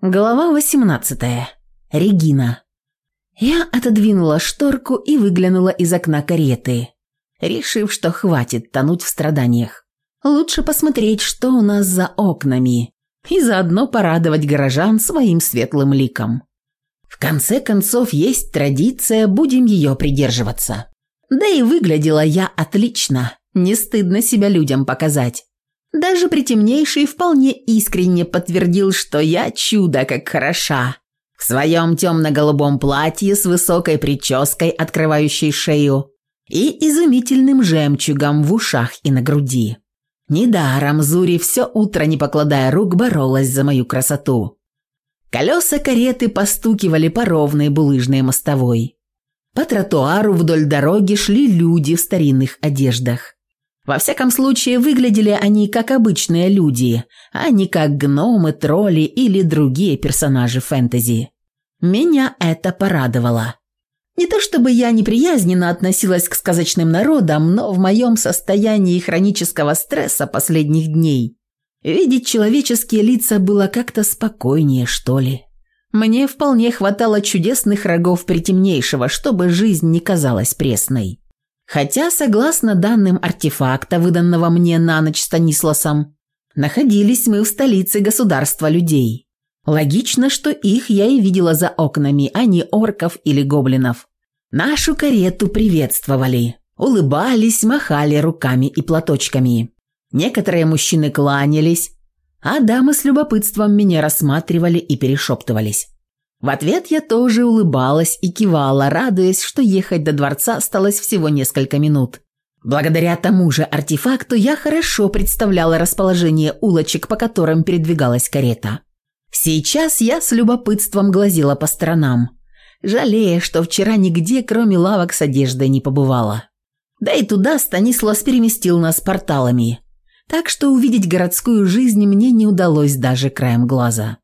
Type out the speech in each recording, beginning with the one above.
Глава 18. Регина. Я отодвинула шторку и выглянула из окна кареты, решив, что хватит тонуть в страданиях. Лучше посмотреть, что у нас за окнами, и заодно порадовать горожан своим светлым ликом. В конце концов, есть традиция, будем ее придерживаться. Да и выглядела я отлично, не стыдно себя людям показать. Даже притемнейший вполне искренне подтвердил, что я чудо как хороша. В своем темно-голубом платье с высокой прической, открывающей шею, и изумительным жемчугом в ушах и на груди. Недаром Зури все утро, не покладая рук, боролась за мою красоту. Колеса кареты постукивали по ровной булыжной мостовой. По тротуару вдоль дороги шли люди в старинных одеждах. Во всяком случае, выглядели они как обычные люди, а не как гномы, тролли или другие персонажи фэнтези. Меня это порадовало. Не то чтобы я неприязненно относилась к сказочным народам, но в моем состоянии хронического стресса последних дней видеть человеческие лица было как-то спокойнее, что ли. Мне вполне хватало чудесных рогов притемнейшего, чтобы жизнь не казалась пресной. Хотя, согласно данным артефакта, выданного мне на ночь Станисласом, находились мы в столице государства людей. Логично, что их я и видела за окнами, а не орков или гоблинов. Нашу карету приветствовали, улыбались, махали руками и платочками. Некоторые мужчины кланялись, а дамы с любопытством меня рассматривали и перешептывались. В ответ я тоже улыбалась и кивала, радуясь, что ехать до дворца осталось всего несколько минут. Благодаря тому же артефакту я хорошо представляла расположение улочек, по которым передвигалась карета. Сейчас я с любопытством глазила по сторонам, жалея, что вчера нигде, кроме лавок с одеждой, не побывала. Да и туда Станислав переместил нас порталами, так что увидеть городскую жизнь мне не удалось даже краем глаза.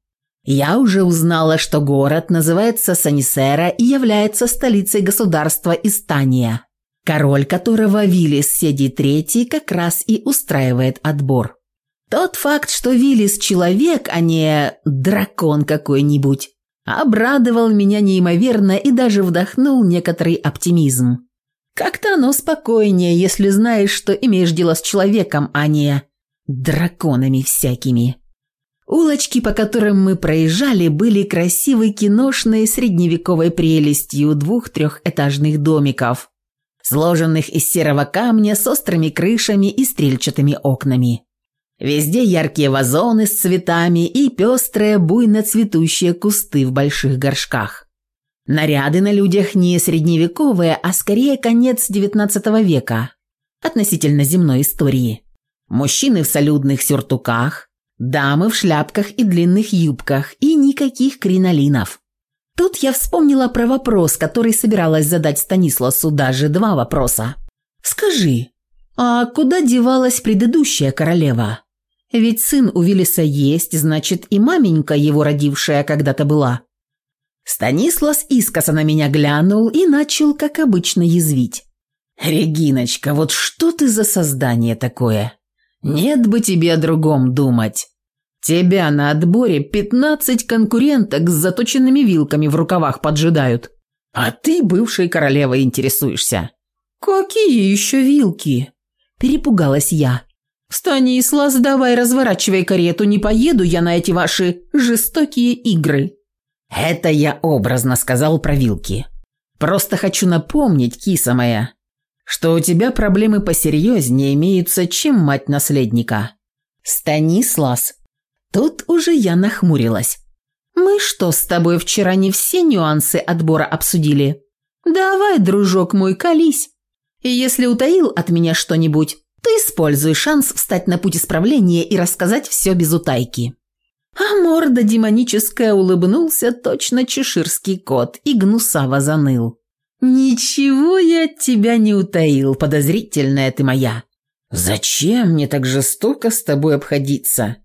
Я уже узнала, что город называется Санисера и является столицей государства Истания, король которого Виллис Седий Третий как раз и устраивает отбор. Тот факт, что Виллис – человек, а не дракон какой-нибудь, обрадовал меня неимоверно и даже вдохнул некоторый оптимизм. Как-то оно спокойнее, если знаешь, что имеешь дело с человеком, а не драконами всякими. Улочки, по которым мы проезжали, были красивой киношной средневековой прелестью двух-трехэтажных домиков, сложенных из серого камня с острыми крышами и стрельчатыми окнами. Везде яркие вазоны с цветами и пестрые, буйно цветущие кусты в больших горшках. Наряды на людях не средневековые, а скорее конец XIX века, относительно земной истории. Мужчины в салютных сюртуках – Дамы в шляпках и длинных юбках, и никаких кринолинов. Тут я вспомнила про вопрос, который собиралась задать Станисласу, даже два вопроса. «Скажи, а куда девалась предыдущая королева? Ведь сын у Виллиса есть, значит, и маменька его родившая когда-то была». Станислас искоса на меня глянул и начал, как обычно, язвить. «Региночка, вот что ты за создание такое? Нет бы тебе о другом думать. Тебя на отборе 15 конкуренток с заточенными вилками в рукавах поджидают. А ты, бывшей королевой, интересуешься. Какие еще вилки? Перепугалась я. Станислав, давай разворачивай карету, не поеду я на эти ваши жестокие игры. Это я образно сказал про вилки. Просто хочу напомнить, киса моя, что у тебя проблемы посерьезнее имеются, чем мать наследника. Станислас. Тут уже я нахмурилась. Мы что с тобой вчера не все нюансы отбора обсудили? Давай, дружок мой, колись. И если утаил от меня что-нибудь, то используй шанс встать на путь исправления и рассказать все без утайки. А морда демоническая улыбнулся точно чеширский кот и гнусаво заныл. «Ничего я от тебя не утаил, подозрительная ты моя. Зачем мне так жестоко с тобой обходиться?»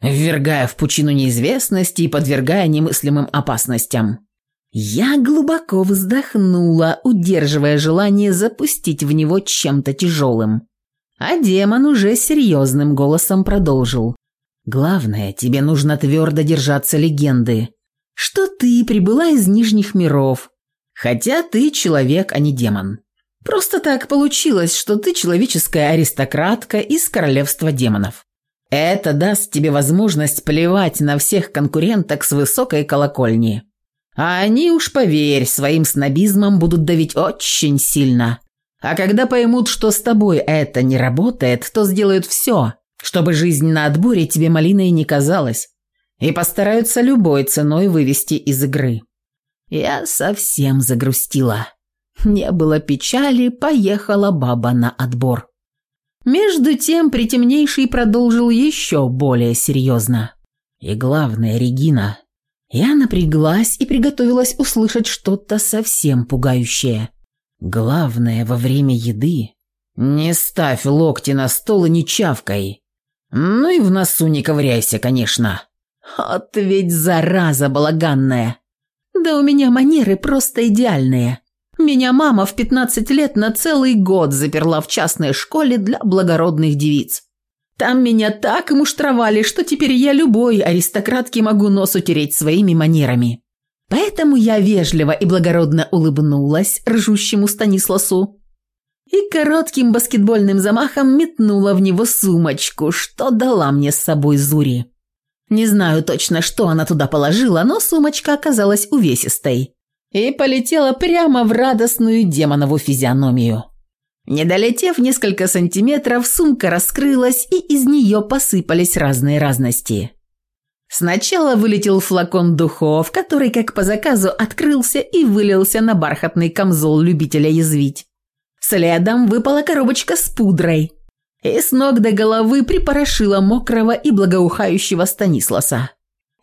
ввергая в пучину неизвестности и подвергая немыслимым опасностям. Я глубоко вздохнула, удерживая желание запустить в него чем-то тяжелым. А демон уже серьезным голосом продолжил. «Главное, тебе нужно твердо держаться легенды, что ты прибыла из Нижних миров, Хотя ты человек, а не демон. Просто так получилось, что ты человеческая аристократка из королевства демонов. Это даст тебе возможность плевать на всех конкуренток с высокой колокольни. А они уж, поверь, своим снобизмом будут давить очень сильно. А когда поймут, что с тобой это не работает, то сделают все, чтобы жизнь на отборе тебе малиной не казалась, и постараются любой ценой вывести из игры. Я совсем загрустила. Не было печали, поехала баба на отбор. Между тем притемнейший продолжил еще более серьезно. И главное, Регина, я напряглась и приготовилась услышать что-то совсем пугающее. Главное, во время еды не ставь локти на стол и не чавкай. Ну и в носу не ковыряйся, конечно. От а ведь зараза балаганная. Да у меня манеры просто идеальные. Меня мама в 15 лет на целый год заперла в частной школе для благородных девиц. Там меня так муштровали, что теперь я любой аристократке могу нос утереть своими манерами. Поэтому я вежливо и благородно улыбнулась ржущему Станисласу и коротким баскетбольным замахом метнула в него сумочку, что дала мне с собой Зури. Не знаю точно, что она туда положила, но сумочка оказалась увесистой и полетела прямо в радостную демонову физиономию. Не долетев несколько сантиметров, сумка раскрылась, и из нее посыпались разные разности. Сначала вылетел флакон духов, который, как по заказу, открылся и вылился на бархатный камзол любителя язвить. Следом выпала коробочка с пудрой – и с ног до головы припорошила мокрого и благоухающего Станисласа.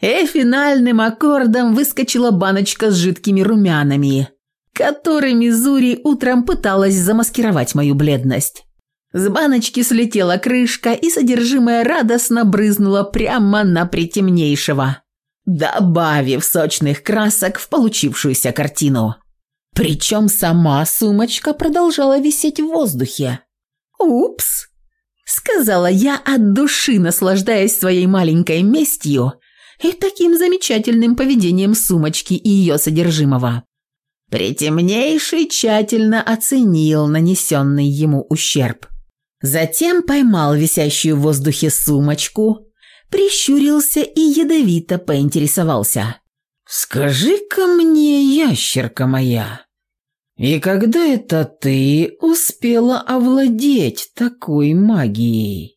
И финальным аккордом выскочила баночка с жидкими румянами, которыми Зури утром пыталась замаскировать мою бледность. С баночки слетела крышка, и содержимое радостно брызнуло прямо на притемнейшего, добавив сочных красок в получившуюся картину. Причем сама сумочка продолжала висеть в воздухе. «Упс!» Сказала я от души, наслаждаясь своей маленькой местью и таким замечательным поведением сумочки и ее содержимого. Притемнейший тщательно оценил нанесенный ему ущерб. Затем поймал висящую в воздухе сумочку, прищурился и ядовито поинтересовался. «Скажи-ка мне, ящерка моя, и когда это ты успела овладеть такой магией?